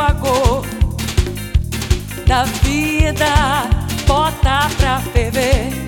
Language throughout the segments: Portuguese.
agor da vida, bota pra ferver.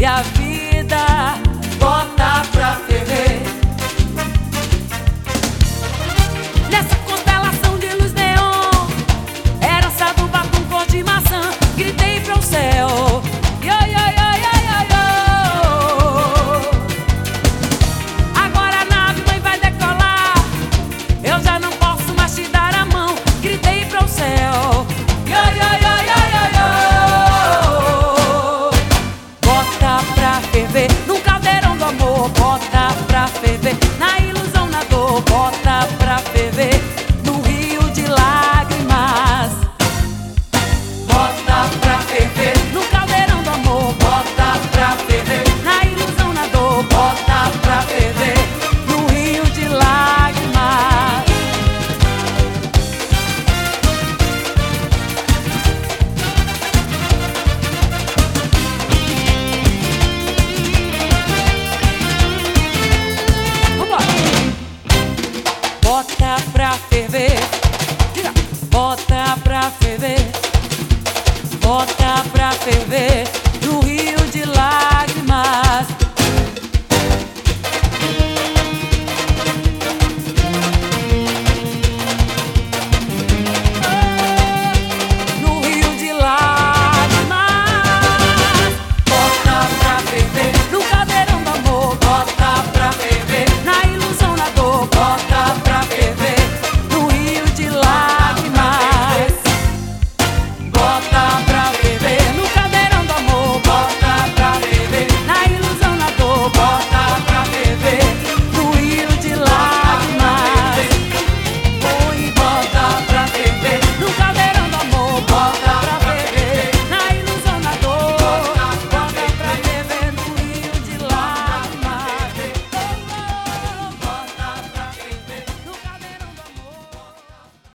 E a vida, Bota pra ferver, bota pra ferver, bota pra ferver.